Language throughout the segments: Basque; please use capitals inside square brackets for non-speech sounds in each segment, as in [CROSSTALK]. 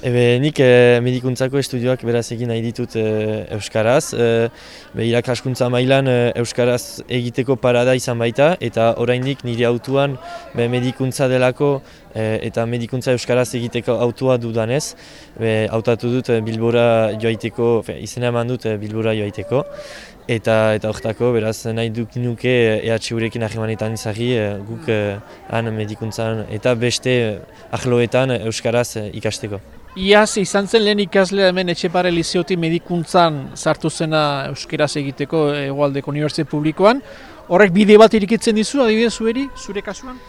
Ebe, nik e, medikuntzako estudioak beraz egin nahi ditut e, Euskaraz. E, be, irakaskuntza mailan e, Euskaraz egiteko parada izan baita eta oraindik nire autuan be, medikuntza delako eta medikuntza Euskaraz egiteko autua dudanez. Be, autatu dut Bilbora joaiteko, fe, izena eman dut Bilbora joaiteko. Eta eta hortako, beraz, nahi duk nuke EH urekin ahimanetan izagi guk han medikuntzan eta beste ahloetan Euskaraz ikasteko. Iaz izan zen lehen ikaslea hemen etxepare lizeoti medikuntzan sartu zena euskeraz egiteko egualdeko unibertsitate publikoan. Horrek bide bat irikitzen dizu, adibidez zueri, zure kasuan?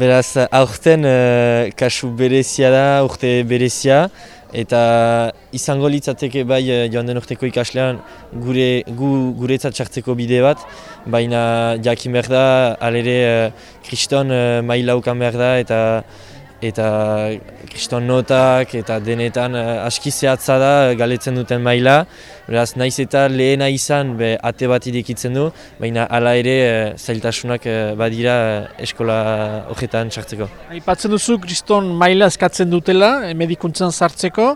Beraz, aurten kasu berezia da, urte berezia, eta izango litzateke bai uh, joan den urteko ikaslean gure, gu, guretzat txartzeko bide bat, baina jakin behar da, alere uh, kriston uh, mailaukan behar da, eta eta kriston notak eta denetan uh, aski zehatza da galetzen duten maila. Beraz, naiz eta lehena izan be, ate bat irekitzen du, baina hala ere uh, zailtasunak badira eskola horretan txartzeko. Aipatzen duzu kriston maila eskatzen dutela, medikuntzan sartzeko,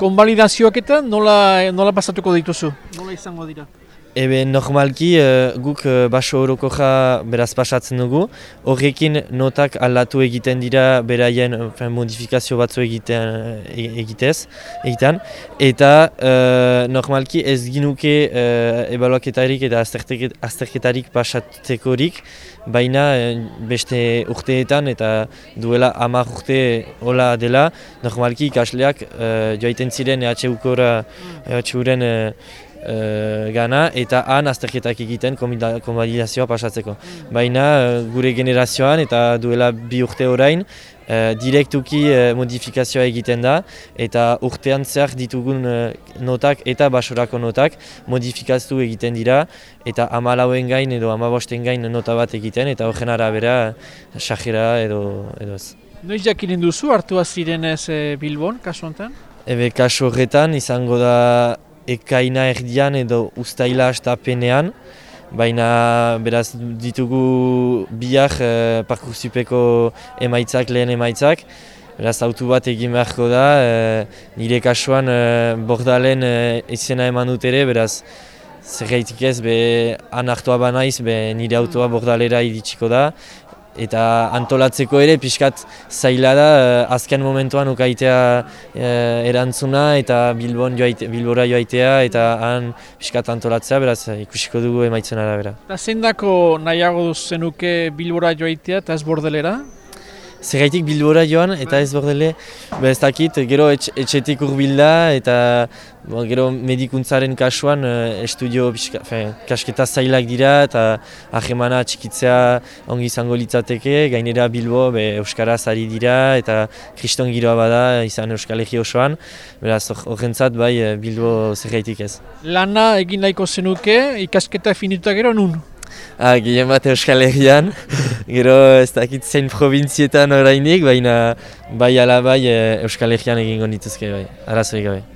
konbalidazioak eta nola, nola pasatuko dituzu? Nola izango dira? Ebe normalki uh, guk uh, baso horoko ja beraz pasatzen dugu. Horrekin notak aldatu egiten dira beraien uh, modifikazio batzu egiten, e, egitez, egiten. Eta uh, normalki ez ginuke uh, ebaluaketarik eta azterketarik pasatzekorik. Baina beste urteetan eta duela hamar urte hola dela. Normalki ikasleak uh, joaiten ziren EHU-kora, EHU-ren uh, gana eta han azterketak egiten konvalidazioa pasatzeko. Baina uh, gure generazioan eta duela bi urte orain uh, direktuki uh, modifikazioa egiten da eta urtean zer ditugun notak eta basorako notak modifikaztu egiten dira eta amalauen gain edo amabosten gain nota bat egiten eta horren arabera sajera edo, edo ez. Noiz jakinen duzu hartua zirenez Bilbon, kasu honetan? Ebe, kasu horretan izango da ekaina erdian edo ustaila astapenean, baina beraz ditugu biak e, parkursipeko emaitzak, lehen emaitzak, beraz autu bat egin beharko da, e, nire kasuan e, bordalen e, izena eman dut ere, beraz zer ez, be, han hartua banaiz, be, nire autoa bordalera iritsiko da, eta antolatzeko ere pixkat zaila da uh, azken momentuan ukaitea uh, erantzuna eta Bilbon joaite, Bilbora joaitea eta han pixkat antolatzea beraz ikusiko dugu emaitzen arabera. Eta zein dako nahiago duzenuke Bilbora joaitea eta ez bordelera? Zerraitik Bilbora joan eta ez bordele, ba ez dakit, gero etx, etxetik urbilda eta bo, gero medikuntzaren kasuan uh, estudio fe, kasketa zailak dira eta ahemana txikitzea ongi izango litzateke, gainera Bilbo be, Euskaraz ari dira eta kriston giroa bada izan Euskal Egi osoan, beraz horrentzat bai eh, Bilbo zerraitik ez. Lana egin nahiko zenuke, ikasketa finituta gero nun? Ah, gehien bat Euskal Herrian, [LAUGHS] gero ez dakit zein provintzietan orainik, baina bai ala bai eh, Euskal Herrian egingo nituzke bai, arazoik gabe.